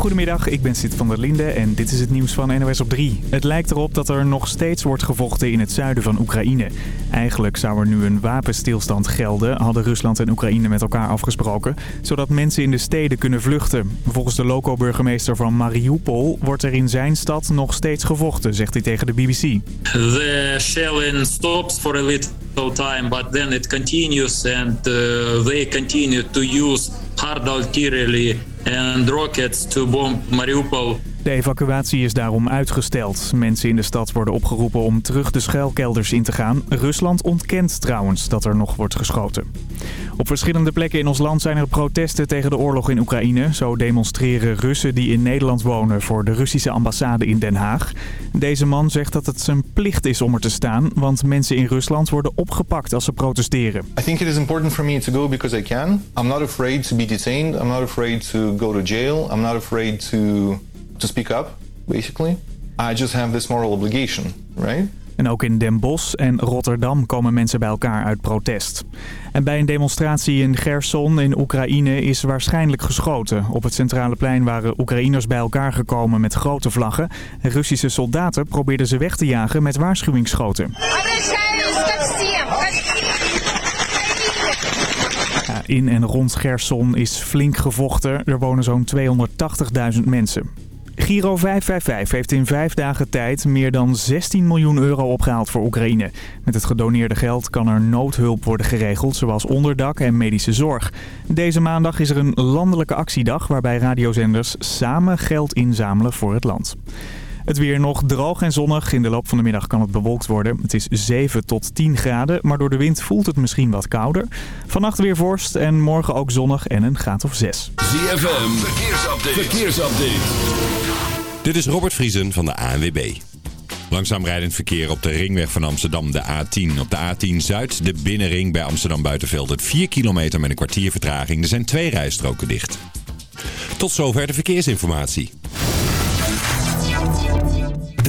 Goedemiddag, ik ben Sid van der Linde en dit is het nieuws van NOS op 3. Het lijkt erop dat er nog steeds wordt gevochten in het zuiden van Oekraïne. Eigenlijk zou er nu een wapenstilstand gelden, hadden Rusland en Oekraïne met elkaar afgesproken, zodat mensen in de steden kunnen vluchten. Volgens de loco-burgemeester van Mariupol wordt er in zijn stad nog steeds gevochten, zegt hij tegen de BBC. The shelling stops for a little time, but then it continues and uh, they continue to use hard artillery and rockets to bomb Mariupol. De evacuatie is daarom uitgesteld. Mensen in de stad worden opgeroepen om terug de schuilkelders in te gaan. Rusland ontkent trouwens dat er nog wordt geschoten. Op verschillende plekken in ons land zijn er protesten tegen de oorlog in Oekraïne. Zo demonstreren Russen die in Nederland wonen voor de Russische ambassade in Den Haag. Deze man zegt dat het zijn plicht is om er te staan, want mensen in Rusland worden opgepakt als ze protesteren. I think it is important for me to go because I can. I'm not afraid to be detained. I'm not afraid to go to jail. I'm not afraid to to speak up, basically. I just have this moral obligation, right? En ook in Den Bosch en Rotterdam komen mensen bij elkaar uit protest. En bij een demonstratie in Gerson in Oekraïne is waarschijnlijk geschoten. Op het centrale plein waren Oekraïners bij elkaar gekomen met grote vlaggen. Russische soldaten probeerden ze weg te jagen met waarschuwingsschoten. In en rond Gerson is flink gevochten. Er wonen zo'n 280.000 mensen. Giro 555 heeft in vijf dagen tijd meer dan 16 miljoen euro opgehaald voor Oekraïne. Met het gedoneerde geld kan er noodhulp worden geregeld, zoals onderdak en medische zorg. Deze maandag is er een landelijke actiedag waarbij radiozenders samen geld inzamelen voor het land. Het weer nog droog en zonnig. In de loop van de middag kan het bewolkt worden. Het is 7 tot 10 graden, maar door de wind voelt het misschien wat kouder. Vannacht weer vorst en morgen ook zonnig en een graad of 6. ZFM, verkeersupdate. verkeersupdate. Dit is Robert Vriesen van de ANWB. Langzaam rijdend verkeer op de ringweg van Amsterdam, de A10. Op de A10 Zuid, de binnenring bij Amsterdam Buitenveld. 4 kilometer met een kwartier vertraging. Er zijn twee rijstroken dicht. Tot zover de verkeersinformatie.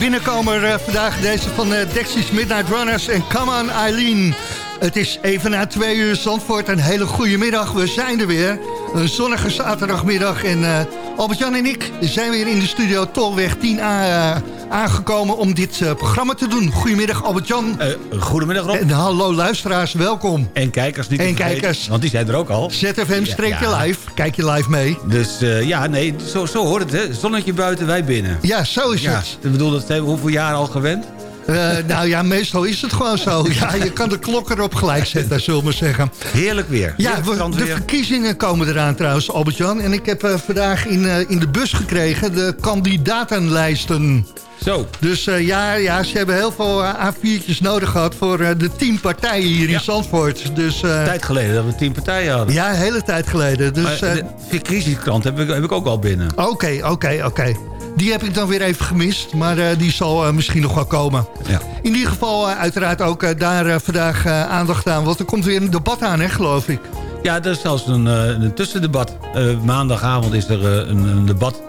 Binnenkomer uh, vandaag. Deze van uh, Dexys Midnight Runners en Come On Eileen. Het is even na twee uur Zandvoort. Een hele goede middag. We zijn er weer. Een zonnige zaterdagmiddag. En uh, Albert-Jan en ik zijn weer in de studio Tolweg 10A aangekomen om dit uh, programma te doen. Goedemiddag Albert-Jan. Uh, goedemiddag Rob. En hallo luisteraars, welkom. En kijkers niet En kijkers. Want die zijn er ook al. ZFM streek je live. Kijk je live mee. Dus uh, ja, nee, zo, zo hoort het hè. Zonnetje buiten, wij binnen. Ja, zo is ja, het. Ik bedoel, dat zijn we hoeveel jaar al gewend? Uh, nou ja, meestal is het gewoon zo. Ja, je kan de klok erop gelijk zetten, zullen we zeggen. Heerlijk weer. Ja, we, de verkiezingen komen eraan trouwens, Albert-Jan. En ik heb uh, vandaag in, uh, in de bus gekregen de kandidatenlijsten. Zo. Dus uh, ja, ja, ze hebben heel veel uh, A4'tjes nodig gehad voor uh, de tien partijen hier ja. in Zandvoort. Dus, tijd geleden dat we tien partijen hadden. Ja, een hele tijd geleden. Dus, de verkiezingskrant heb ik, heb ik ook al binnen. Oké, okay, oké, okay, oké. Okay. Die heb ik dan weer even gemist, maar uh, die zal uh, misschien nog wel komen. Ja. In ieder geval uh, uiteraard ook daar vandaag aandacht aan. Want er komt weer een debat aan, hè, geloof ik. Ja, er is zelfs een, een tussendebat. maandagavond is er een, een, debat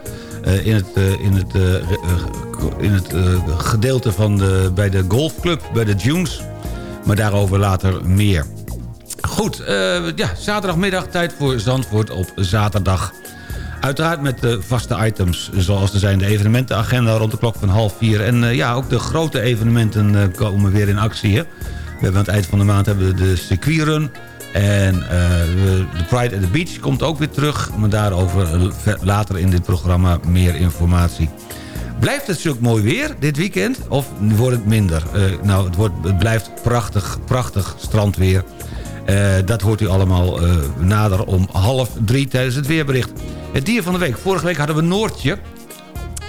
in het, in het, in het gedeelte van de, bij de golfclub, bij de Dunes. Maar daarover later meer. Goed, ja, zaterdagmiddag tijd voor Zandvoort op zaterdag. Uiteraard met de vaste items, zoals er zijn de evenementenagenda rond de klok van half vier. En uh, ja, ook de grote evenementen uh, komen weer in actie. Hè? We hebben aan het eind van de maand hebben we de circuitrun. En uh, de Pride at the Beach komt ook weer terug. Maar daarover later in dit programma meer informatie. Blijft het zulk mooi weer dit weekend? Of wordt het minder? nou, het, wordt, het blijft prachtig, prachtig strandweer. Dat hoort u allemaal nader om half drie tijdens het weerbericht. Het dier van de week. Vorige week hadden we Noortje.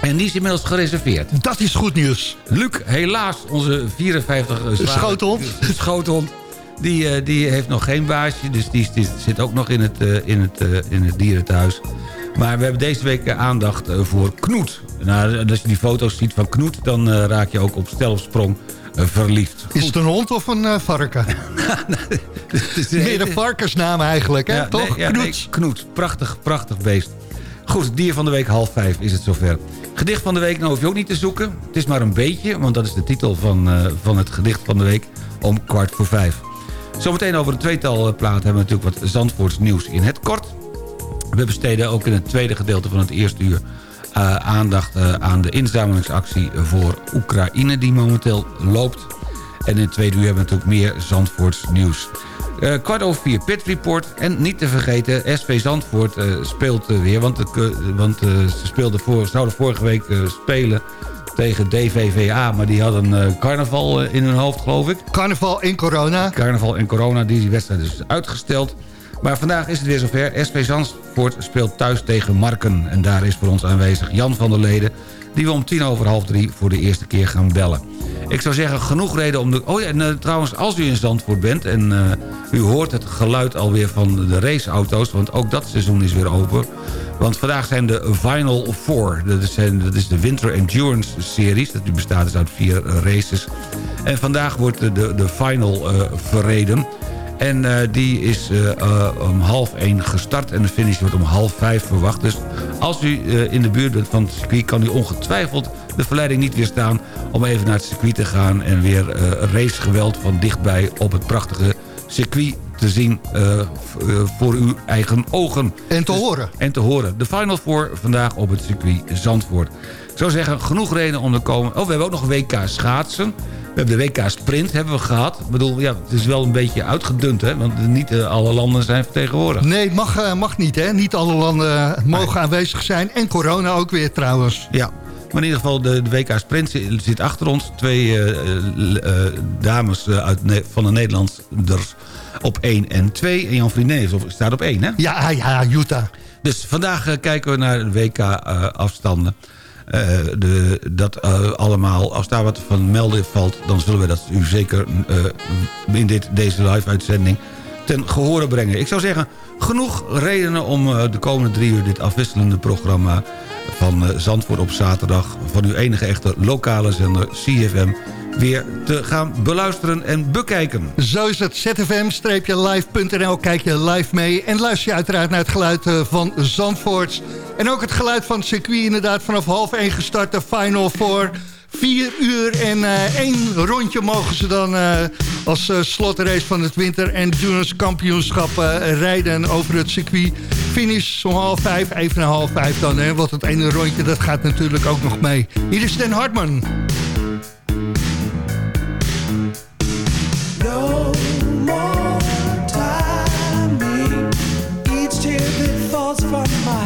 En die is inmiddels gereserveerd. Dat is goed nieuws. Luc, helaas, onze 54 zware... Schoothond. Schoothond. Die, die heeft nog geen baasje. Dus die, die zit ook nog in het, in, het, in het dierenthuis. Maar we hebben deze week aandacht voor Knoet. Nou, als je die foto's ziet van Knoet... dan raak je ook op stel op sprong verliefd. Goed. Is het een hond of een varken? Meer een varkensnaam eigenlijk, hè? Ja, toch? Nee, ja, Knoet. Nee, Knoet. Prachtig, prachtig beest. Goed, dier van de week half vijf is het zover. Gedicht van de week, nou hoef je ook niet te zoeken. Het is maar een beetje, want dat is de titel van, uh, van het gedicht van de week... om kwart voor vijf. Zometeen over een tweetal plaat hebben we natuurlijk wat Zandvoorts nieuws in het kort. We besteden ook in het tweede gedeelte van het eerste uur... Uh, aandacht uh, aan de inzamelingsactie voor Oekraïne die momenteel loopt. En in het tweede uur hebben we natuurlijk meer Zandvoorts nieuws. Uh, kwart over vier Pit Report. En niet te vergeten, SV Zandvoort speelt weer. Want, want ze speelden voor, zouden vorige week spelen tegen DVVA. Maar die hadden carnaval in hun hoofd, geloof ik. Carnaval en corona. Carnaval en corona, die wedstrijd is uitgesteld. Maar vandaag is het weer zover. SV Zandvoort speelt thuis tegen Marken. En daar is voor ons aanwezig Jan van der Leden... die we om tien over half drie voor de eerste keer gaan bellen. Ik zou zeggen, genoeg reden om de... Oh ja, en uh, trouwens, als u in Zandvoort bent... en uh, u hoort het geluid alweer van de raceauto's... want ook dat seizoen is weer open... want vandaag zijn de Final Four. Dat is, dat is de Winter Endurance Series. Dat bestaat dus uit vier races. En vandaag wordt de, de, de Final uh, verreden... En uh, die is uh, uh, om half één gestart en de finish wordt om half vijf verwacht. Dus als u in de buurt bent van het circuit... kan u ongetwijfeld de verleiding niet weerstaan... om even naar het circuit te gaan... en weer racegeweld van dichtbij op het prachtige circuit te zien voor uw eigen ogen. En te dus, horen. En te horen. De Final Four vandaag op het circuit Zandvoort. Ik zou zeggen, genoeg reden om te komen. Oh, we hebben ook nog WK schaatsen. We hebben de WK Sprint hebben we gehad. Ik bedoel, ja, het is wel een beetje uitgedund, hè? Want niet uh, alle landen zijn vertegenwoordigd. Nee, mag, uh, mag niet, hè? Niet alle landen mogen nee. aanwezig zijn. En corona ook weer, trouwens. Ja, maar in ieder geval, de, de WK Sprint zit achter ons. Twee dames uit, van de Nederlanders op 1 en 2. En Jan Vriendin staat op 1, hè? Ja, ja, Utah. Dus vandaag kijken we naar de WK-afstanden. Uh, de, dat uh, allemaal, als daar wat van melden valt... dan zullen we dat u zeker uh, in dit, deze live-uitzending ten gehore brengen. Ik zou zeggen, genoeg redenen om de komende drie uur... dit afwisselende programma van Zandvoort op zaterdag... van uw enige echte lokale zender CFM weer te gaan beluisteren en bekijken. Zo is het. ZFM-live.nl. Kijk je live mee en luister je uiteraard naar het geluid van Zandvoort. En ook het geluid van het circuit inderdaad vanaf half 1 gestart. De Final voor 4 uur en uh, één rondje mogen ze dan uh, als slotrace van het winter- endurance kampioenschap rijden over het circuit. Finish om half vijf, even na half vijf dan. Hè, want het ene rondje dat gaat natuurlijk ook nog mee. Hier is Den Hartman. from my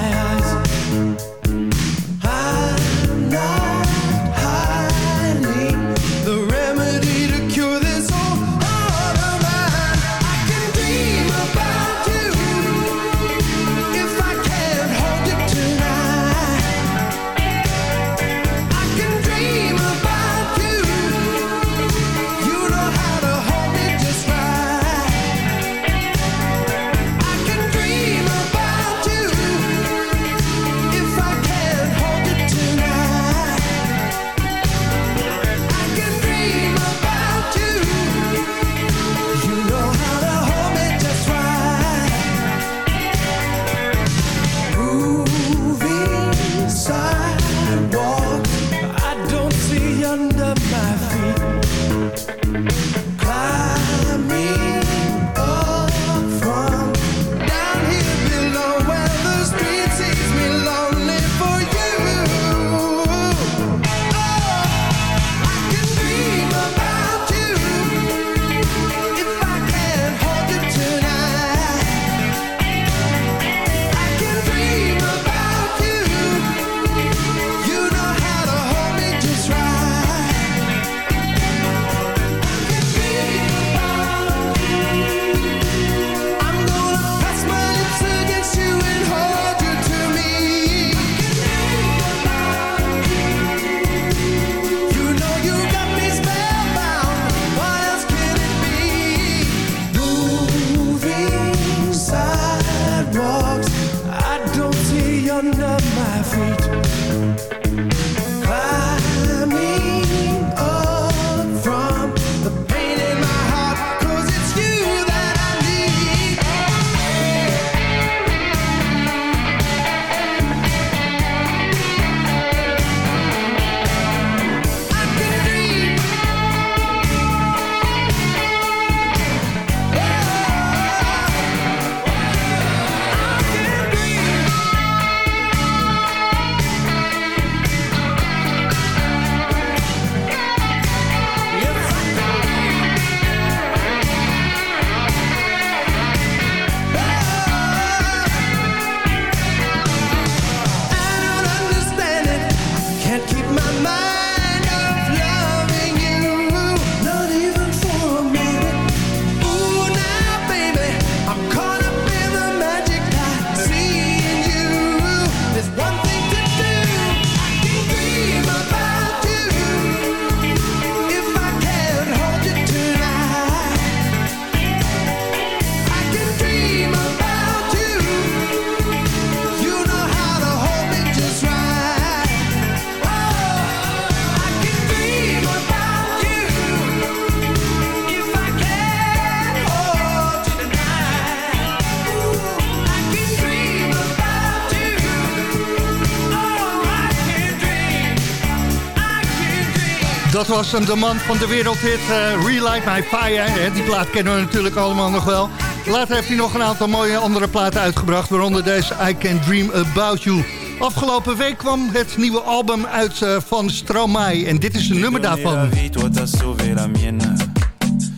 dat was hem, de man van de wereldhit uh, Relight My Fire. Die plaat kennen we natuurlijk allemaal nog wel. Later heeft hij nog een aantal mooie andere platen uitgebracht... waaronder deze I Can Dream About You. Afgelopen week kwam het nieuwe album uit uh, van Stromae. En dit is een nummer daarvan.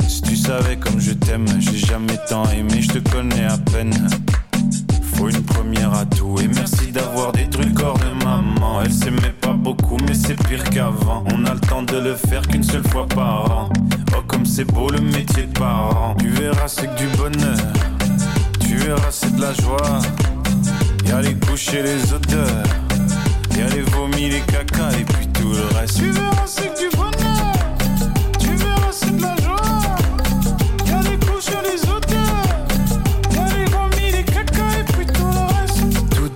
Si tu savais comme je t'aime, j'ai jamais tant aimé, je te connais à peine. Une première à tout et merci d'avoir détruit le corps de maman. Elle s'aimait pas beaucoup, mais c'est pire qu'avant. On a le temps de le faire qu'une seule fois par an. Oh, comme c'est beau le métier de parent. Tu verras, c'est que du bonheur. Tu verras, c'est de la joie. Y'a les couches et les odeurs. Y'a les vomis, les caca et puis tout le reste. Tu verras, c'est que du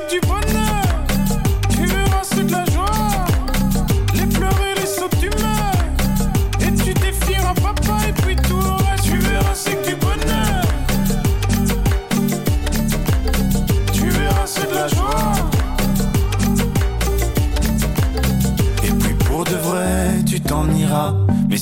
avec du bonheur.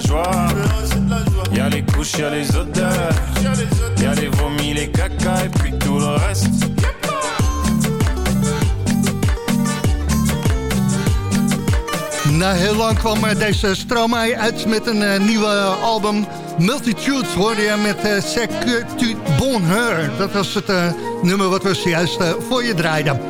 la joie. Y'a les couches, y'a les odeurs. Y'a les vomis, les caca et puis tout. Na heel lang kwam eh, deze Stromae uit met een eh, nieuwe album. Multitudes hoorde je met que tu bonheur. Dat was het eh, nummer wat we zojuist eh, voor je draaiden.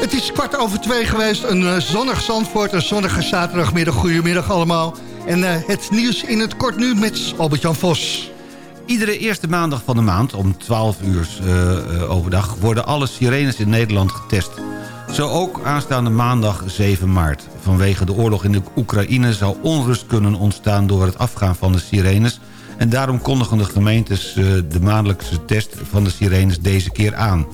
Het is kwart over twee geweest. Een eh, zonnig Zandvoort, een zonnige zaterdagmiddag. Goedemiddag allemaal. En eh, het nieuws in het kort nu met Albert-Jan Vos. Iedere eerste maandag van de maand om 12 uur eh, eh, overdag... worden alle sirenes in Nederland getest. Zo ook aanstaande maandag 7 maart. Vanwege de oorlog in de Oekraïne zou onrust kunnen ontstaan... door het afgaan van de sirenes... en daarom kondigen de gemeentes de maandelijkse test van de sirenes deze keer aan.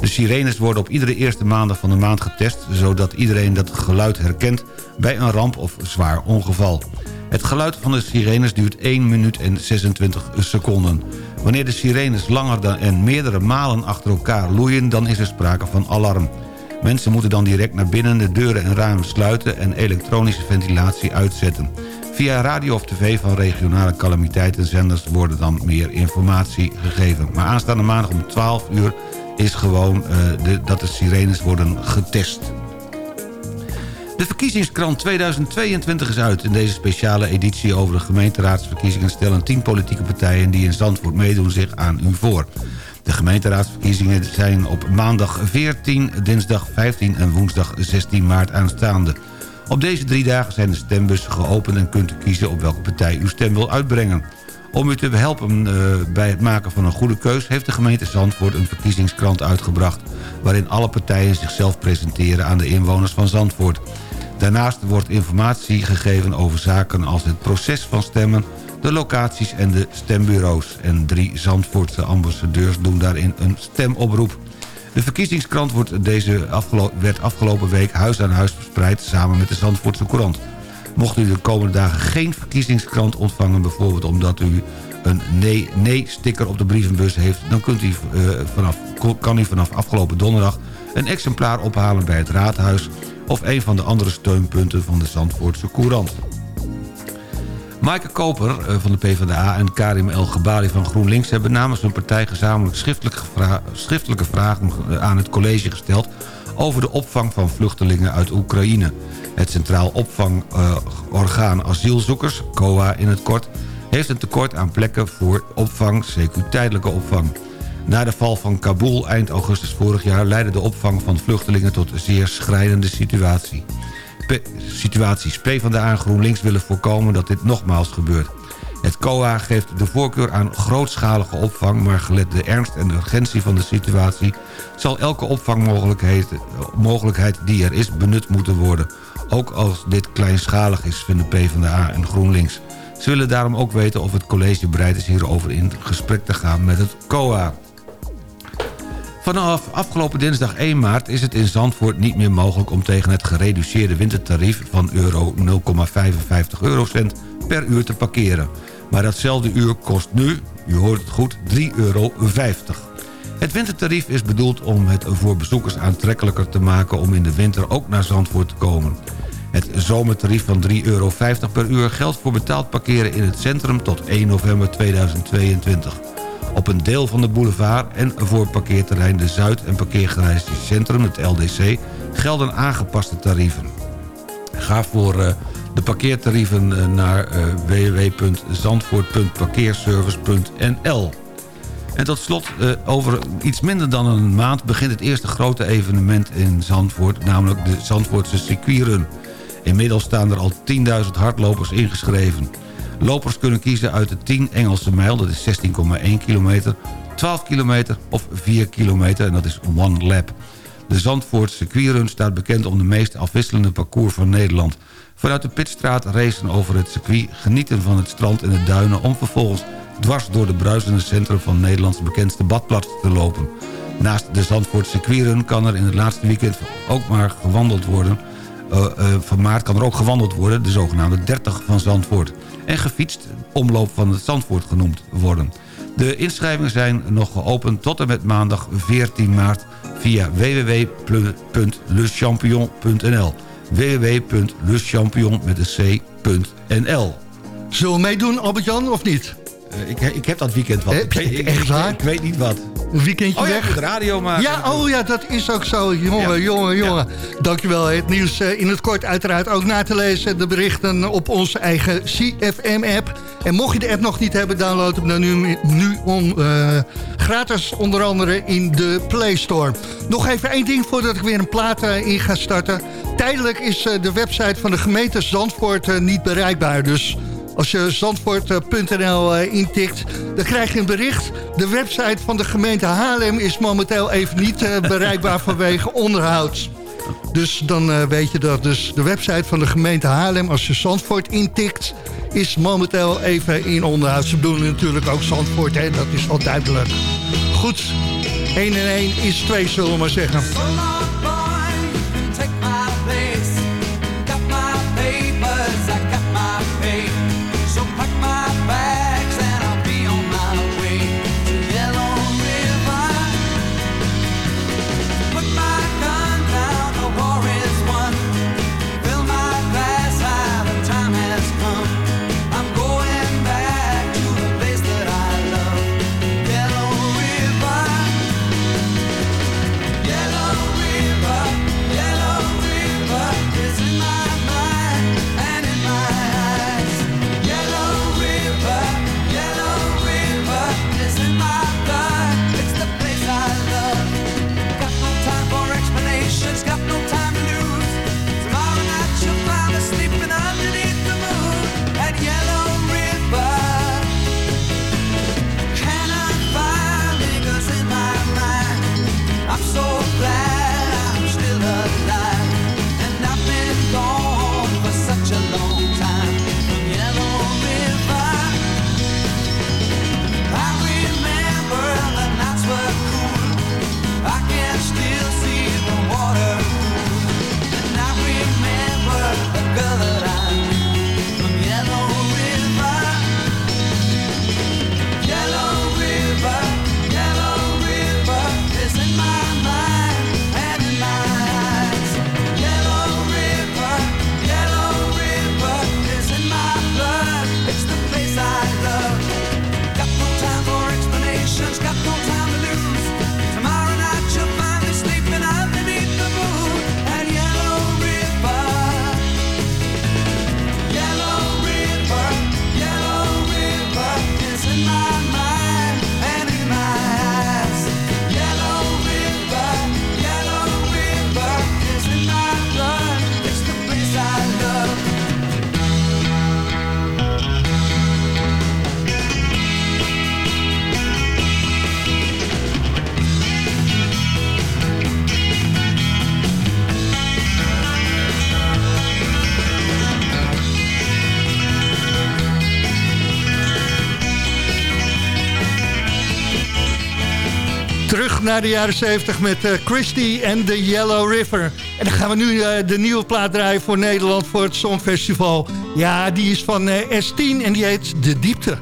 De sirenes worden op iedere eerste maandag van de maand getest... zodat iedereen dat geluid herkent bij een ramp of zwaar ongeval. Het geluid van de sirenes duurt 1 minuut en 26 seconden. Wanneer de sirenes langer dan en meerdere malen achter elkaar loeien... dan is er sprake van alarm. Mensen moeten dan direct naar binnen de deuren en ramen sluiten... en elektronische ventilatie uitzetten. Via radio of tv van regionale calamiteitenzenders... worden dan meer informatie gegeven. Maar aanstaande maandag om 12 uur is gewoon eh, de, dat de sirenes worden getest. De verkiezingskrant 2022 is uit. In deze speciale editie over de gemeenteraadsverkiezingen... stellen 10 politieke partijen die in Zandvoort meedoen zich aan u voor. De gemeenteraadsverkiezingen zijn op maandag 14, dinsdag 15 en woensdag 16 maart aanstaande. Op deze drie dagen zijn de stembussen geopend en kunt u kiezen op welke partij uw stem wil uitbrengen. Om u te helpen uh, bij het maken van een goede keus... heeft de gemeente Zandvoort een verkiezingskrant uitgebracht... waarin alle partijen zichzelf presenteren aan de inwoners van Zandvoort. Daarnaast wordt informatie gegeven over zaken als het proces van stemmen... de locaties en de stembureaus. En drie Zandvoortse ambassadeurs doen daarin een stemoproep. De verkiezingskrant wordt deze afgelo werd afgelopen week huis aan huis verspreid... samen met de Zandvoortse Courant. Mocht u de komende dagen geen verkiezingskrant ontvangen... bijvoorbeeld omdat u een nee-nee-sticker op de brievenbus heeft... dan kunt u, uh, vanaf, kan u vanaf afgelopen donderdag een exemplaar ophalen bij het raadhuis... of een van de andere steunpunten van de Zandvoortse Courant. Maaike Koper uh, van de PvdA en Karim El Gebali van GroenLinks... hebben namens hun partij gezamenlijk schriftelijke, schriftelijke vragen aan het college gesteld... over de opvang van vluchtelingen uit Oekraïne. Het Centraal Opvangorgaan Asielzoekers, COA in het kort... heeft een tekort aan plekken voor opvang, CQ tijdelijke opvang. Na de val van Kabul eind augustus vorig jaar... leidde de opvang van vluchtelingen tot een zeer schrijnende situatie. P situaties PvdA en GroenLinks willen voorkomen dat dit nogmaals gebeurt. Het COA geeft de voorkeur aan grootschalige opvang... maar gelet de ernst en urgentie van de situatie... zal elke opvangmogelijkheid mogelijkheid die er is benut moeten worden. Ook als dit kleinschalig is, vinden PvdA en GroenLinks. Ze willen daarom ook weten of het college bereid is hierover in gesprek te gaan met het COA. Vanaf afgelopen dinsdag 1 maart is het in Zandvoort niet meer mogelijk... om tegen het gereduceerde wintertarief van euro 0,55 eurocent per uur te parkeren. Maar datzelfde uur kost nu, u hoort het goed, 3,50 euro. Het wintertarief is bedoeld om het voor bezoekers aantrekkelijker te maken... om in de winter ook naar Zandvoort te komen. Het zomertarief van 3,50 euro per uur geldt voor betaald parkeren in het centrum tot 1 november 2022. Op een deel van de boulevard en voor parkeerterrein De Zuid en parkeergarage Centrum, het LDC, gelden aangepaste tarieven. Ga voor uh, de parkeertarieven uh, naar uh, www.zandvoort.parkeerservice.nl en tot slot, uh, over iets minder dan een maand... begint het eerste grote evenement in Zandvoort... namelijk de Zandvoortse circuitrun. Inmiddels staan er al 10.000 hardlopers ingeschreven. Lopers kunnen kiezen uit de 10 Engelse mijl, dat is 16,1 kilometer... 12 kilometer of 4 kilometer, en dat is one lap. De Zandvoortse circuitrun staat bekend om de meest afwisselende parcours van Nederland. Vanuit de Pitstraat racen over het circuit, genieten van het strand en de duinen... om vervolgens dwars door de bruisende centrum van Nederlands bekendste badplaats te lopen. Naast de Zandvoortse circuitrun kan er in het laatste weekend ook maar gewandeld worden. Uh, uh, van maart kan er ook gewandeld worden, de zogenaamde 30 van Zandvoort. En gefietst, omloop van het Zandvoort genoemd worden. De inschrijvingen zijn nog geopend tot en met maandag 14 maart via www.lechampion.nl c.nl Zullen we meedoen, Albert-Jan, of niet? Uh, ik, ik, heb dat weekend wat. Heb je ik, ik, echt waar? Ik, weet niet wat. Een weekendje oh, ja, weg? de radio maken. Ja, oh ja, dat is ook zo. Jongen, ja. jongen, jongen. Ja. Dankjewel. Het nieuws uh, in het kort uiteraard ook na te lezen. De berichten op onze eigen CFM-app. En mocht je de app nog niet hebben, download hem dan nu, nu uh, gratis. Onder andere in de Play Store. Nog even één ding voordat ik weer een plaat in ga starten. Tijdelijk is de website van de gemeente Zandvoort niet bereikbaar. Dus... Als je zandvoort.nl intikt, dan krijg je een bericht. De website van de gemeente Haarlem is momenteel even niet bereikbaar vanwege onderhoud. Dus dan weet je dat. Dus de website van de gemeente Haarlem, als je Zandvoort intikt... is momenteel even in onderhoud. Ze bedoelen natuurlijk ook Zandvoort, hè? dat is wel duidelijk. Goed, 1 en 1 is 2, zullen we maar zeggen. Naar de jaren 70 met uh, Christy en The Yellow River. En dan gaan we nu uh, de nieuwe plaat draaien voor Nederland voor het Songfestival. Ja, die is van uh, S10 en die heet De Diepte.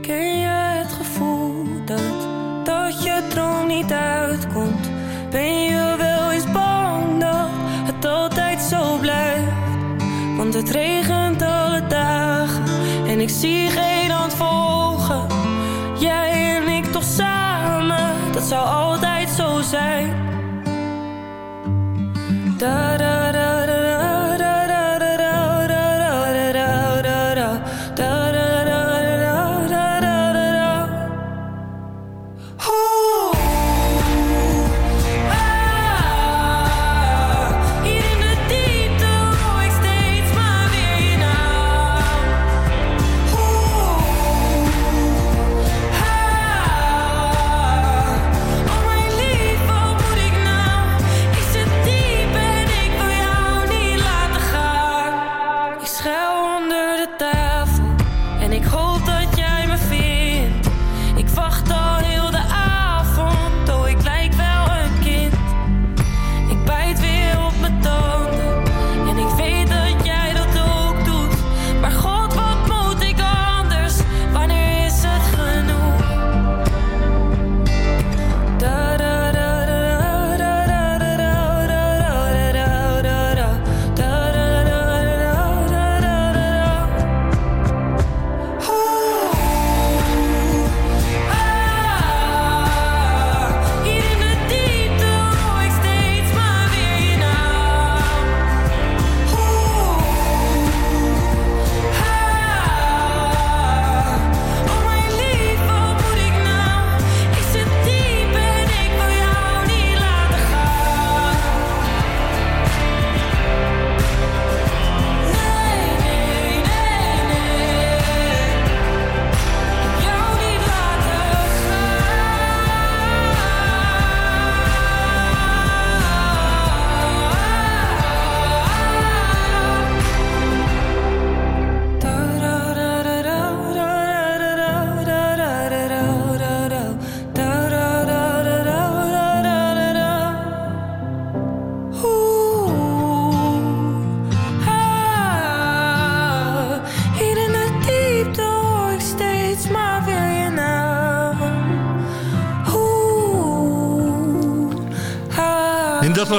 Ken je het gevoel dat, dat je droom niet uitkomt? Ben je wel eens bang dat het altijd zo blijft? Want het regent alle dagen en ik zie geen antwoorden. Zou altijd zo zijn.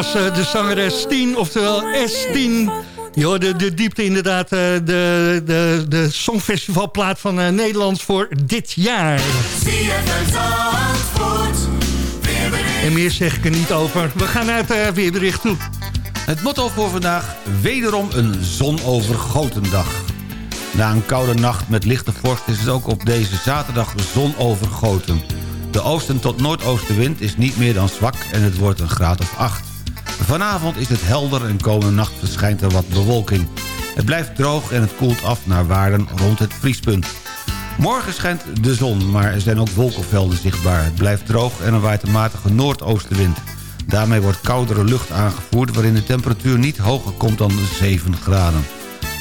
Was eh, de zangeres 10, oftewel S10. Je hoorde de diepte inderdaad, eh, de, de, de Songfestivalplaat van eh, Nederland voor dit jaar. En meer zeg ik er niet over. We gaan naar het weerbericht toe. Het motto voor vandaag, wederom een zonovergoten dag. Na een koude nacht met lichte vorst is het ook op deze zaterdag zonovergoten. De oosten tot noordoostenwind is niet meer dan zwak en het wordt een graad of 8. Vanavond is het helder en komende nacht verschijnt er wat bewolking. Het blijft droog en het koelt af naar waarden rond het vriespunt. Morgen schijnt de zon, maar er zijn ook wolkenvelden zichtbaar. Het blijft droog en er waait een matige noordoostenwind. Daarmee wordt koudere lucht aangevoerd... waarin de temperatuur niet hoger komt dan 7 graden.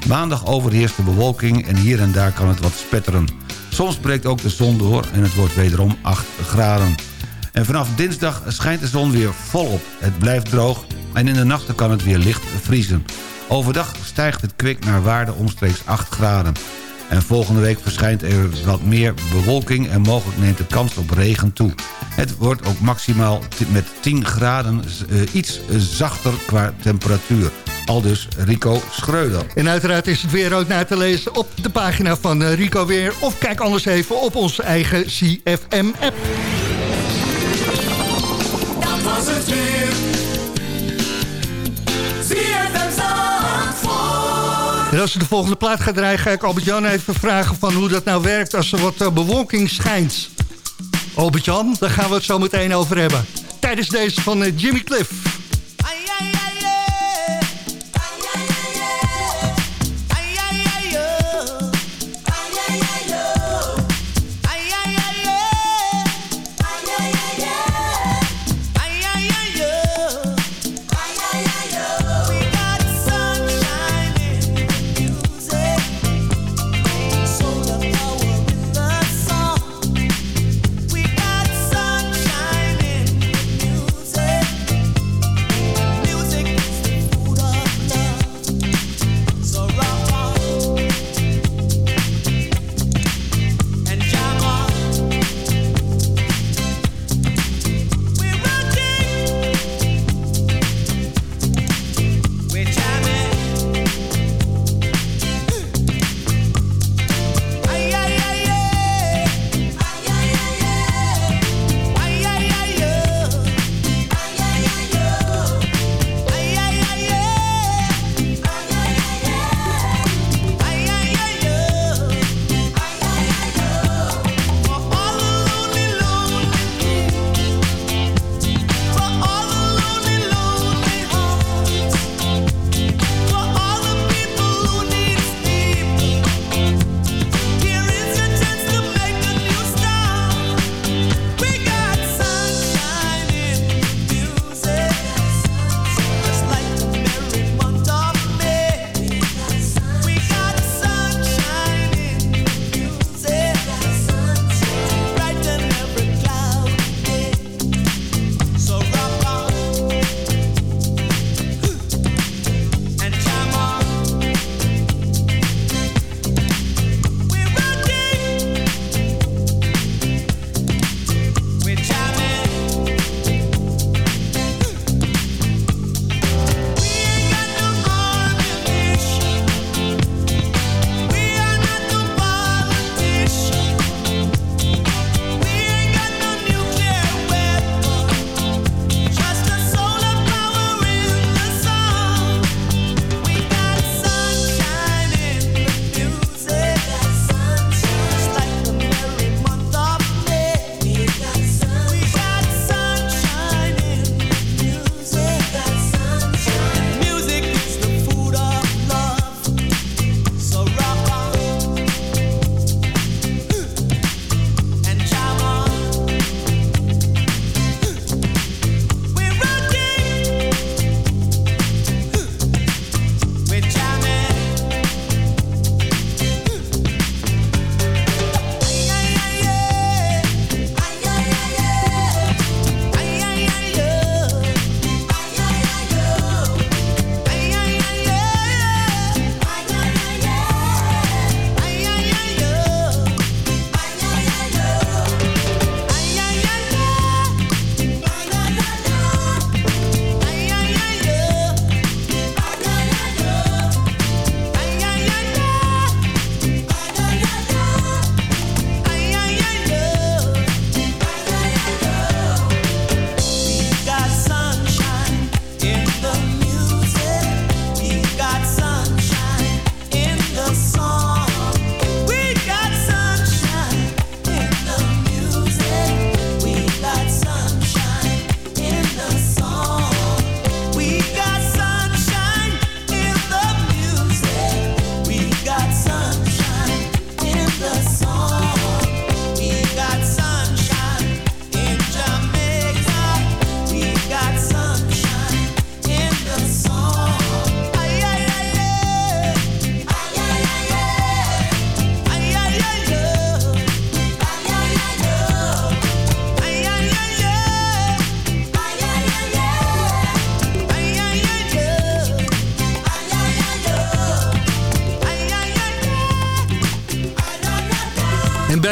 Maandag overheerst de bewolking en hier en daar kan het wat spetteren. Soms breekt ook de zon door en het wordt wederom 8 graden. En vanaf dinsdag schijnt de zon weer volop. Het blijft droog en in de nachten kan het weer licht vriezen. Overdag stijgt het kwik naar waarde omstreeks 8 graden. En volgende week verschijnt er wat meer bewolking... en mogelijk neemt de kans op regen toe. Het wordt ook maximaal met 10 graden eh, iets zachter qua temperatuur. Aldus Rico Schreuder. En uiteraard is het weer ook naar te lezen op de pagina van eh, Rico Weer. Of kijk anders even op onze eigen CFM-app. Was het weer. En als we de volgende plaat gaat draaien... ga ik Albert-Jan even vragen van hoe dat nou werkt... als er wat eh, bewolking schijnt. Albert-Jan, daar gaan we het zo meteen over hebben. Tijdens deze van eh, Jimmy Cliff.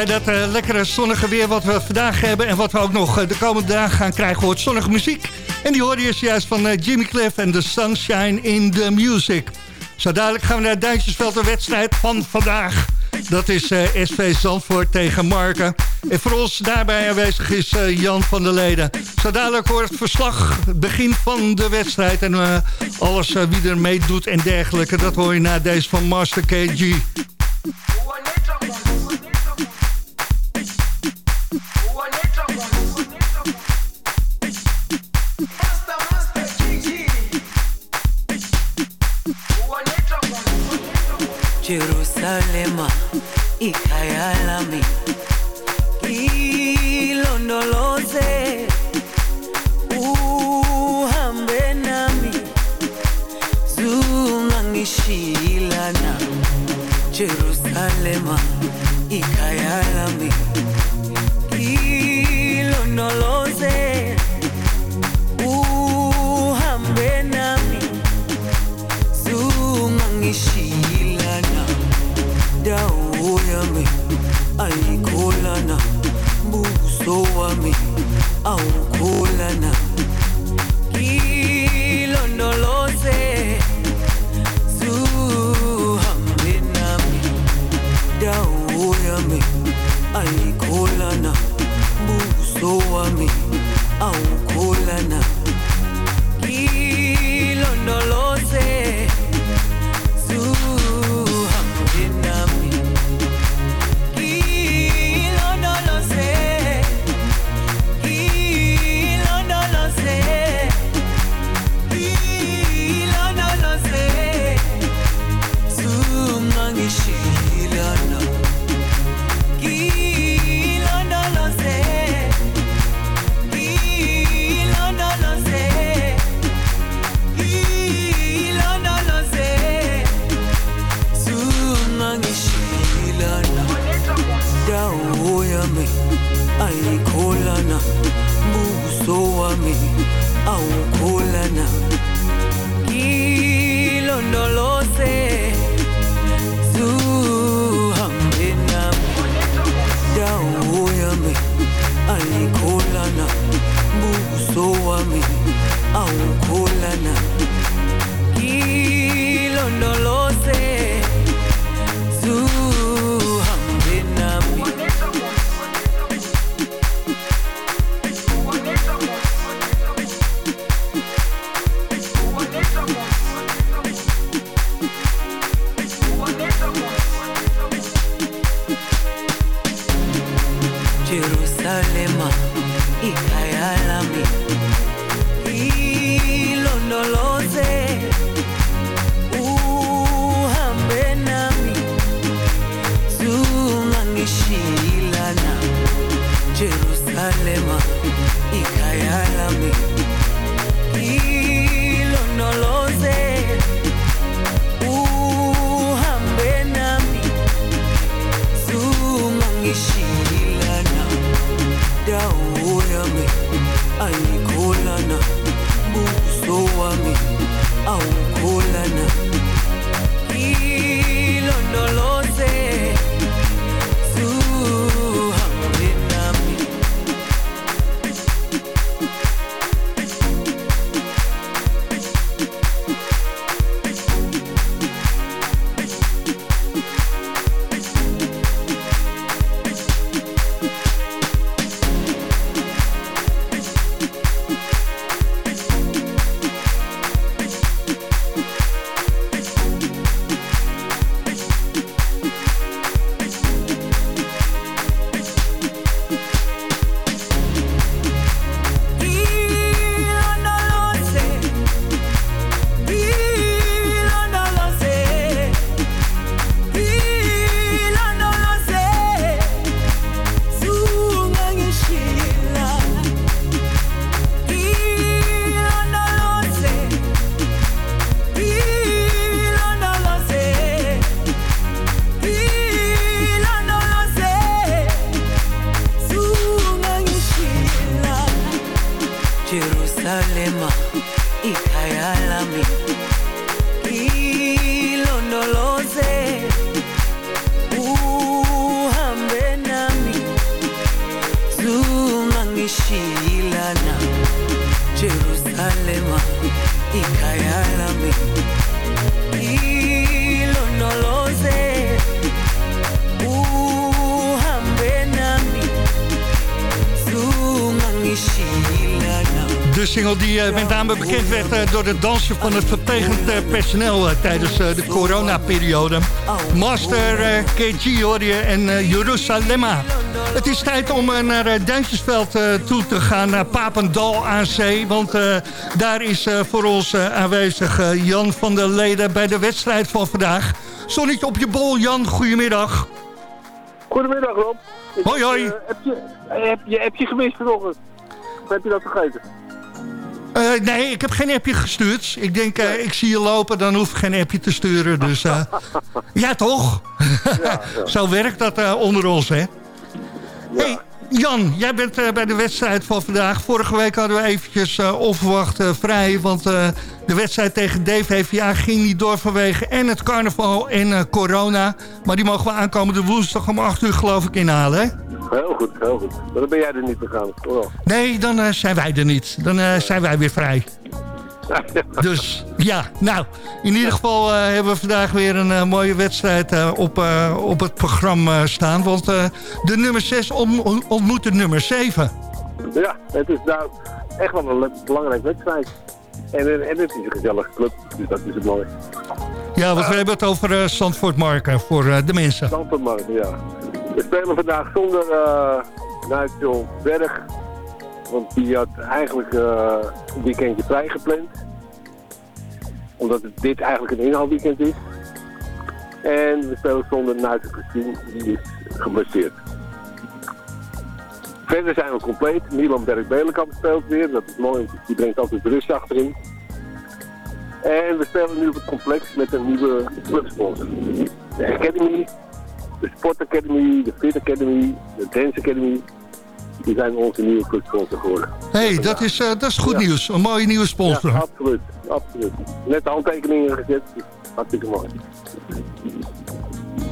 Dat uh, lekkere zonnige weer wat we vandaag hebben... en wat we ook nog uh, de komende dagen gaan krijgen, hoort zonnige muziek. En die hoorde je juist van uh, Jimmy Cliff en The Sunshine in the Music. Zo dadelijk gaan we naar Duitsersveld, de wedstrijd van vandaag. Dat is SV Zandvoort tegen Marken. En voor ons daarbij aanwezig is Jan van der Leden. Zo dadelijk hoort het verslag, begin van de wedstrijd... en alles wie er meedoet en dergelijke. Dat hoor je na deze van Master KG. Lami ilondoloze uhambe nami zungangishilana Jerusalema werd eh, door het dansen van het verplegend eh, personeel eh, tijdens eh, de coronaperiode. Master eh, KG en Jeruzalemma. Het is tijd om naar Duintjesveld eh, toe te gaan, naar Papendal aan zee. Want eh, daar is eh, voor ons aanwezig eh, Jan van der Leden bij de wedstrijd van vandaag. Zonnetje op je bol, Jan. Goedemiddag. Goedemiddag Rob. Ik Hoi, hoi. heb, je, heb, je, heb je gemist vanochtend? Of heb je dat vergeten? Eh, nee, ik heb geen appje gestuurd. Ik denk, eh, ik zie je lopen, dan hoef ik geen appje te sturen. Dus eh, ja, toch? Zo werkt dat onder ons, hè? Hey, Jan, jij bent bij de wedstrijd van vandaag. Vorige week hadden we eventjes onverwacht vrij. Want de wedstrijd tegen DVVA ging niet door vanwege en het carnaval en corona. Maar die mogen we aankomende woensdag om 8 uur geloof ik inhalen, hè? Heel goed, heel goed. Maar dan ben jij er niet gegaan. Oh. Nee, dan eh, zijn wij er niet. Dan eh, zijn wij weer vrij. Dus ja, nou, in ieder geval eh, hebben we vandaag weer een mooie wedstrijd op, op het programma staan. Want de nummer 6 ontmoet de nummer 7. Ja, het is nou echt wel een belangrijke wedstrijd. En, en, en het is een gezellige club, dus dat is het mooi. Ja, want we hebben het over Zandvoort Marken voor de mensen. Zandvoort Marken, ja. We spelen vandaag zonder uh, Berg. Want die had eigenlijk uh, een weekendje vrijgepland. Omdat het, dit eigenlijk een inhaalweekend is. En we spelen zonder Nigel Christine, die is geblesseerd. Verder zijn we compleet. Milan Berg-Belenkamp speelt weer. Dat is mooi, want die brengt altijd rust achterin. En we spelen nu op het complex met een nieuwe clubsponsor. De Academy, de Sport Academy, de Fit Academy, de Dance Academy. Die zijn onze nieuwe clubsponsor geworden. Hé, hey, dat, is, uh, dat is goed ja. nieuws. Een mooie nieuwe sponsor. Ja, absoluut, absoluut. Net de handtekeningen gezet. Dus hartstikke mooi.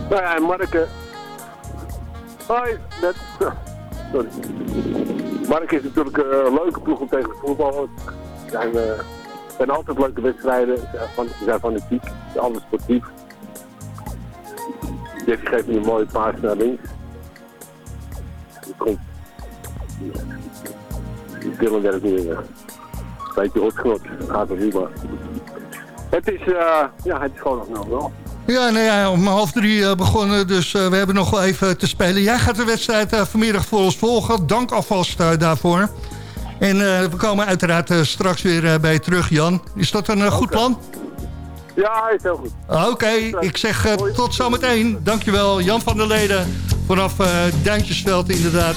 Nou ja, en Marke... Hoi, net... Sorry. Mark is natuurlijk een leuke ploeg om tegen te voetballen. Het zijn, uh, zijn altijd leuke wedstrijden. Ze zijn, zijn fanatiek, alles sportief. Jeffy geeft nu een mooie paas naar links. Die komt. Dylan werkt nu weer. Beetje hotsknot. Gaat er niet maar. Het is, uh, ja, het is gewoon nog nou wel. Ja, nou ja, om half drie uh, begonnen, dus uh, we hebben nog wel even te spelen. Jij gaat de wedstrijd vanmiddag voor ons volgen. Dank alvast daarvoor. En we komen uiteraard straks weer bij je terug, Jan. Is dat een okay. goed plan? Ja, is heel goed. Oké, okay, ik zeg tot zometeen. Dankjewel, Jan van der Leden. Vanaf Duintjesveld inderdaad.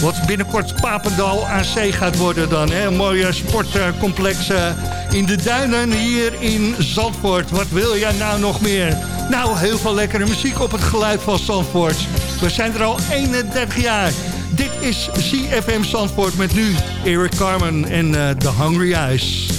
wat binnenkort Papendal zee gaat worden dan. Hè? Een mooie sportcomplex in de duinen hier in Zandvoort. Wat wil jij nou nog meer? Nou, heel veel lekkere muziek op het geluid van Zandvoort. We zijn er al 31 jaar. Dit is CFM Zandvoort met nu Eric Carmen en uh, The Hungry Eyes.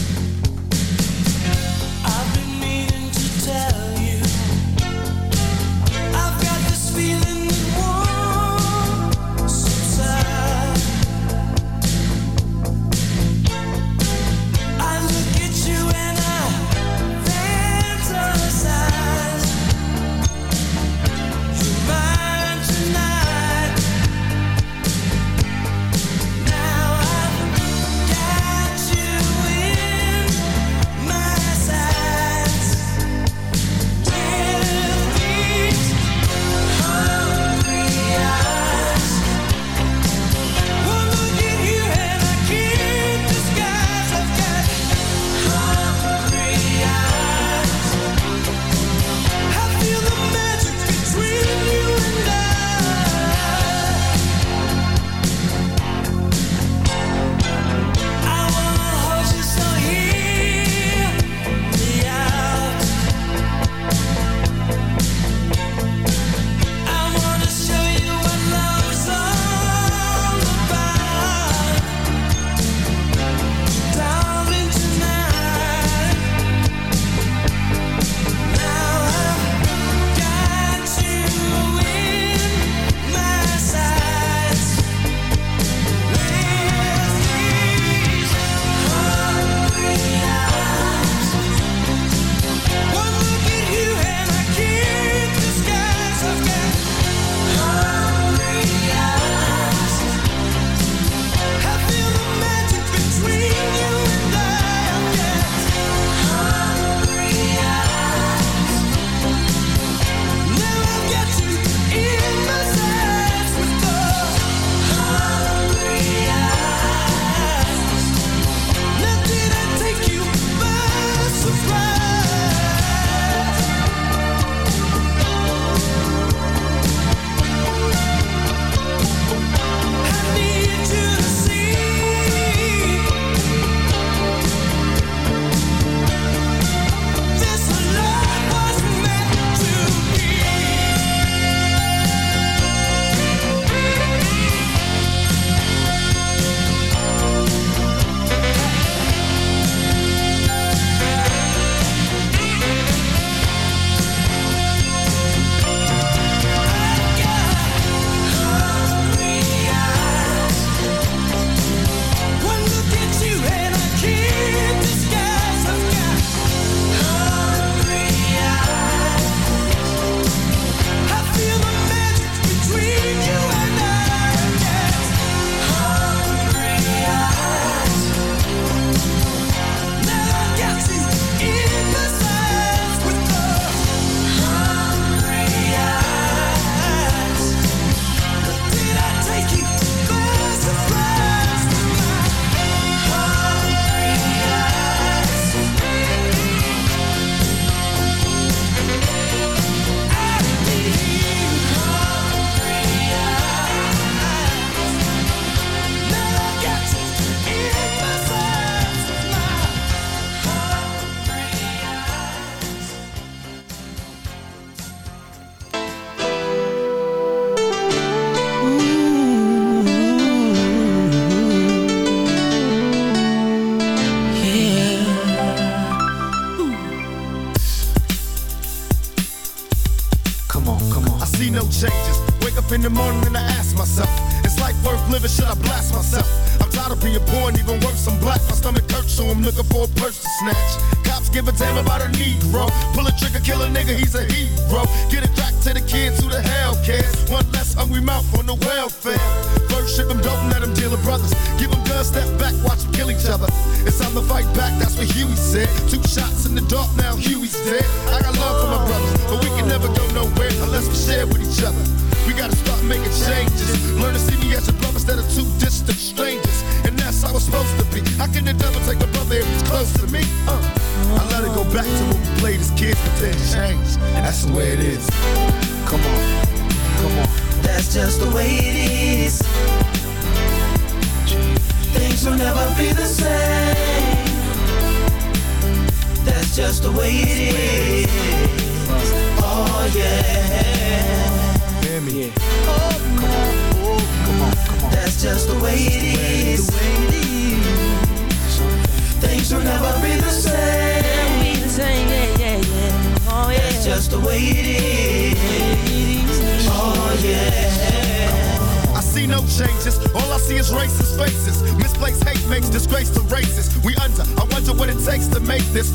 Kill a nigga, he's a hero.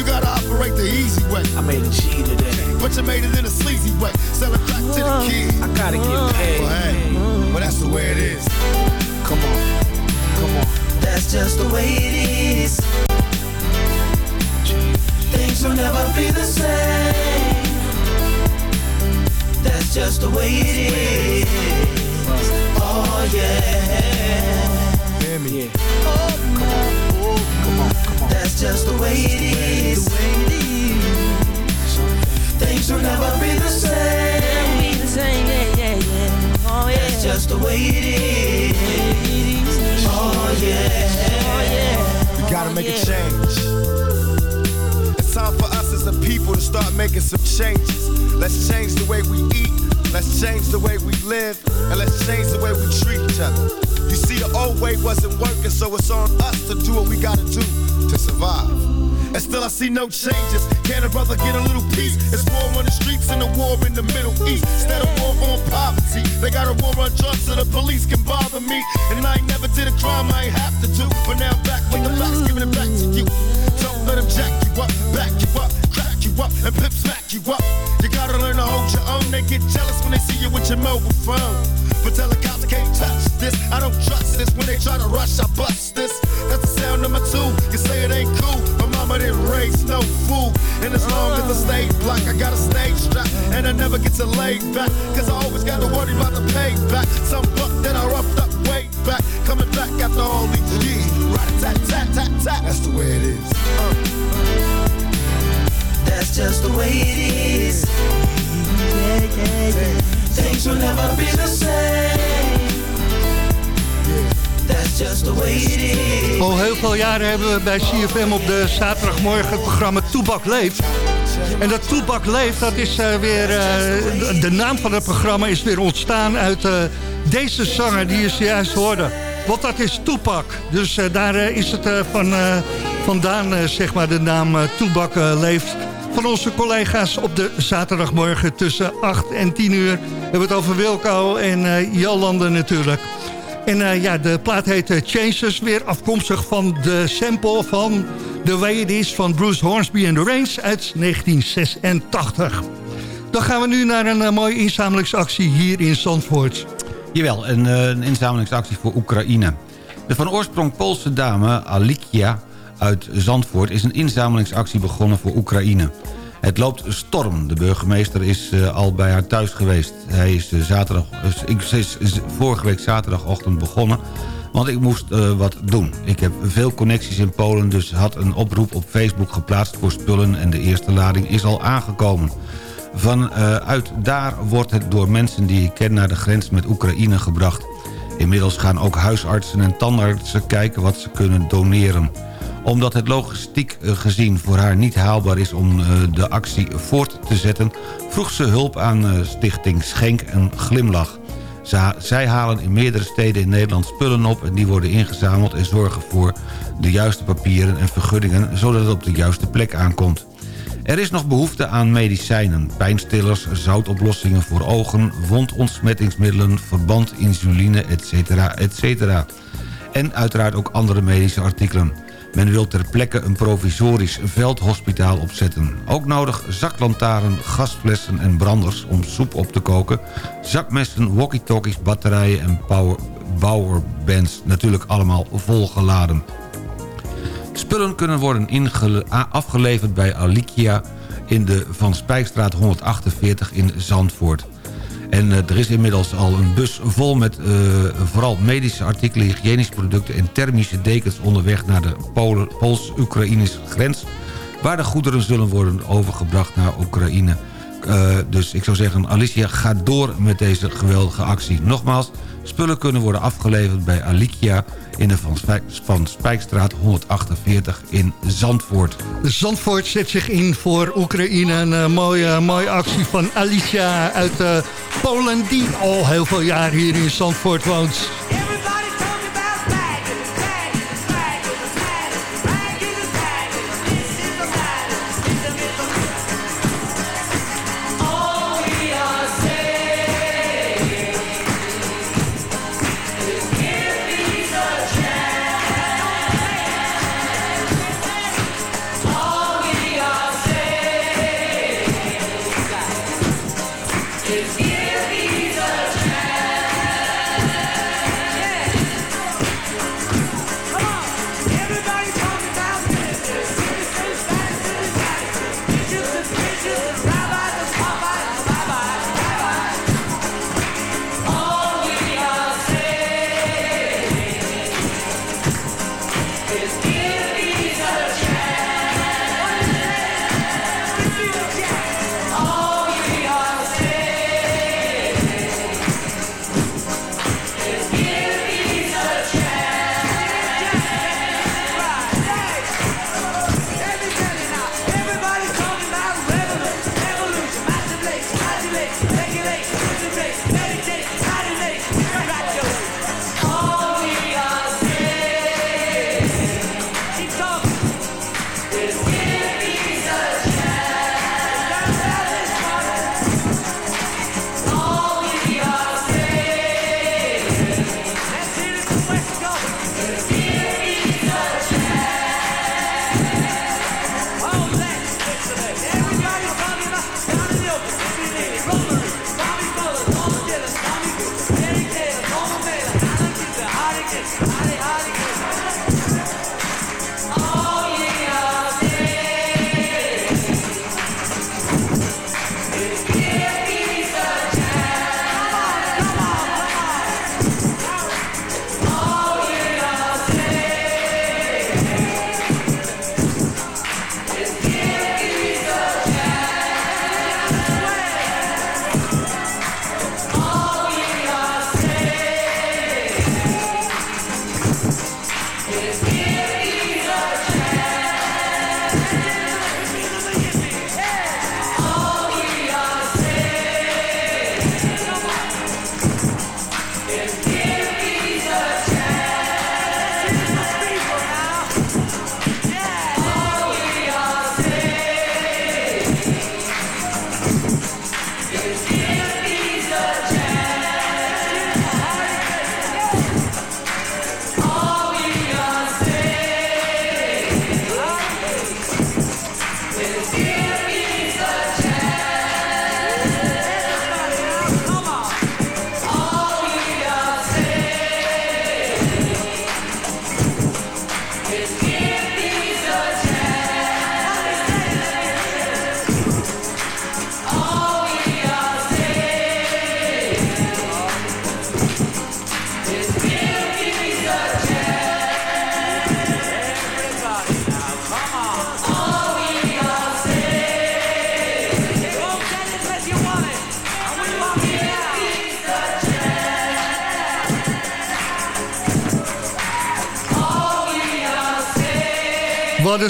You gotta operate the easy way. I made a G today. But you made it in a sleazy way. Sell it back to the kid. I gotta get paid. Well, hey, well, that's the way it is. Come on, come on. That's just the way it is. Things will never be the same. That's just the way it is. Oh yeah. Hear me. Oh come on, oh, just the way it is. Things will never be the same. Be the same, yeah, yeah, yeah. Oh yeah. That's just the way it is. Oh yeah. Oh yeah. We gotta oh, make a change. It's time for us as a people to start making some changes. Let's change the way we eat. Let's change the way we live. And let's change the way we treat each other. You see, the old way wasn't working, so it's on us to do what we gotta do to survive. And still I see no changes. Can a brother get a little peace? It's war on the streets and a war in the Middle East. Instead of war on poverty, they got a war on drugs so the police can bother me. And I ain't never did a crime I ain't have to do. But now back with the facts, giving it back to you. Don't let them jack you up, back you up, crack you up, and pip smack you up. You gotta learn to hold your own. They get jealous when they see you with your mobile phone. But I can't touch this. I don't trust this. When they try to rush, I bust this. That's the sound number two. You say it ain't cool. My mama didn't raise no fool. And as long as I stay black, I got a stage strap. And I never get to lay back. Cause I always got to worry about the payback. Some buck that I roughed up way back. Coming back after all these years. Right, tat, tat, tat, tat. That's the way it is. Uh. That's just the way it is. Yeah, yeah, yeah. Things will never be the same. That's just the way it is. Al heel veel jaren hebben we bij CFM op de zaterdagmorgen het programma Toebak Leeft. En dat Toebak Leeft, dat is uh, weer... Uh, de naam van het programma is weer ontstaan uit uh, deze zanger die je zojuist hoorde. Want dat is Toepak. Dus daar is het van, vandaan, zeg maar, de naam Toebak Leeft van onze collega's op de zaterdagmorgen tussen 8 en 10 uur. We hebben het over Wilco en uh, Jolande natuurlijk. En uh, ja, de plaat heet uh, Changes, weer afkomstig van de sample van The Way It Is van Bruce Hornsby and the Range uit 1986. Dan gaan we nu naar een mooie inzamelingsactie hier in Zandvoort. Jawel, een, een inzamelingsactie voor Oekraïne. De van oorsprong Poolse dame Alikia uit Zandvoort is een inzamelingsactie begonnen voor Oekraïne. Het loopt storm. De burgemeester is uh, al bij haar thuis geweest. Hij is, uh, zaterdag, uh, is, is vorige week zaterdagochtend begonnen... want ik moest wat doen. Ik heb veel connecties in Polen... dus had een oproep op Facebook geplaatst voor spullen... en de eerste lading is al aangekomen. Vanuit daar wordt het door mensen die ik ken naar de grens met Oekraïne gebracht. Inmiddels gaan ook huisartsen en tandartsen kijken wat ze kunnen doneren omdat het logistiek eh, gezien voor haar niet haalbaar is om eh, de actie voort te zetten... vroeg ze hulp aan eh, stichting Schenk en Glimlach. Zij halen in meerdere steden in Nederland spullen op... en die worden ingezameld en zorgen voor de juiste papieren en vergunningen... zodat het op de juiste plek aankomt. Er is nog behoefte aan medicijnen, pijnstillers, zoutoplossingen voor ogen... wondontsmettingsmiddelen, verband, insuline, etc. etc. En uiteraard ook andere medische artikelen. Men wil ter plekke een provisorisch veldhospitaal opzetten. Ook nodig zaklantaren, gasflessen en branders om soep op te koken... zakmessen, walkie-talkies, batterijen en power, powerbands. Natuurlijk allemaal volgeladen. Spullen kunnen worden afgeleverd bij Alikia in de Van Spijkstraat 148 in Zandvoort. En uh, er is inmiddels al een bus vol met uh, vooral medische artikelen, hygiënische producten en thermische dekens onderweg naar de Pools-Oekraïnische grens. Waar de goederen zullen worden overgebracht naar Oekraïne. Uh, dus ik zou zeggen, Alicia, ga door met deze geweldige actie. Nogmaals, spullen kunnen worden afgeleverd bij Alicia in de Van, Spijk, Van Spijkstraat 148 in Zandvoort. Zandvoort zet zich in voor Oekraïne. Een uh, mooie, mooie actie van Alicia uit uh, Polen... die al heel veel jaar hier in Zandvoort woont.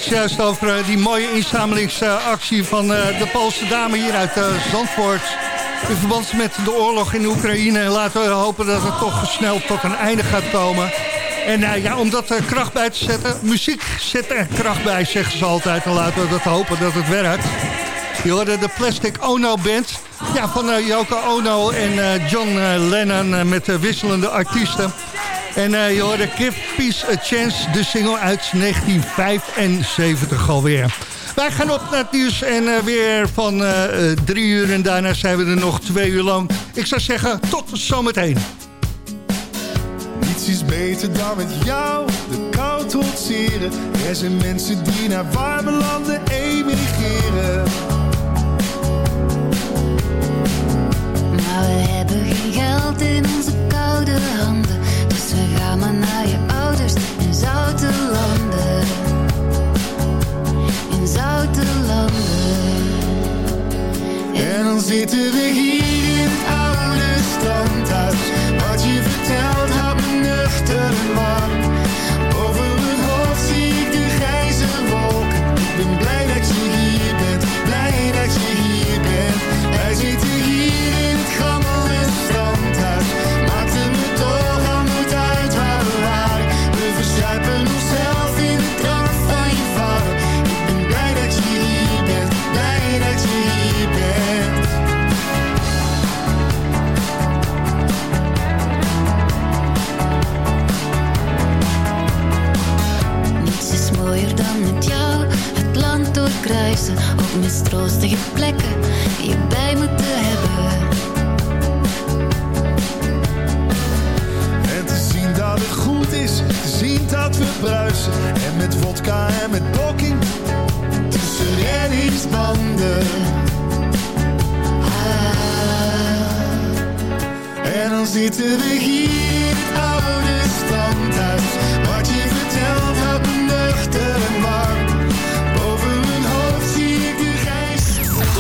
Het juist over eh, die mooie inzamelingsactie van eh, de Poolse dame hier uit uh, Zandvoort. In verband met de oorlog in Oekraïne. En laten we hopen dat het toch snel tot een einde gaat komen. En ja, om dat kracht bij te zetten. Muziek zet er kracht bij, zeggen ze altijd. En laten we dat hopen dat het werkt. Je hoorde de Plastic Ono Band. Ja, van uh, Yoko Ono en uh, John Lennon met wisselende artiesten. En uh, je hoorde Give Peace a Chance, de single uit 1975 alweer. Wij gaan op naar het nieuws en uh, weer van uh, drie uur en daarna zijn we er nog twee uur lang. Ik zou zeggen, tot zometeen. Niets is beter dan met jou de kou trotseren. Er zijn mensen die naar warme landen emigreren. Maar we hebben geen geld in onze koude handen. Maar naar je ouders in zoute landen. In zoute landen. En dan zitten we hier mistroostige plekken je bij moeten hebben. En te zien dat het goed is, te zien dat we bruisen. En met vodka en met blokking, tussen reddingsbanden. En dan zitten we hier het oude standhuis.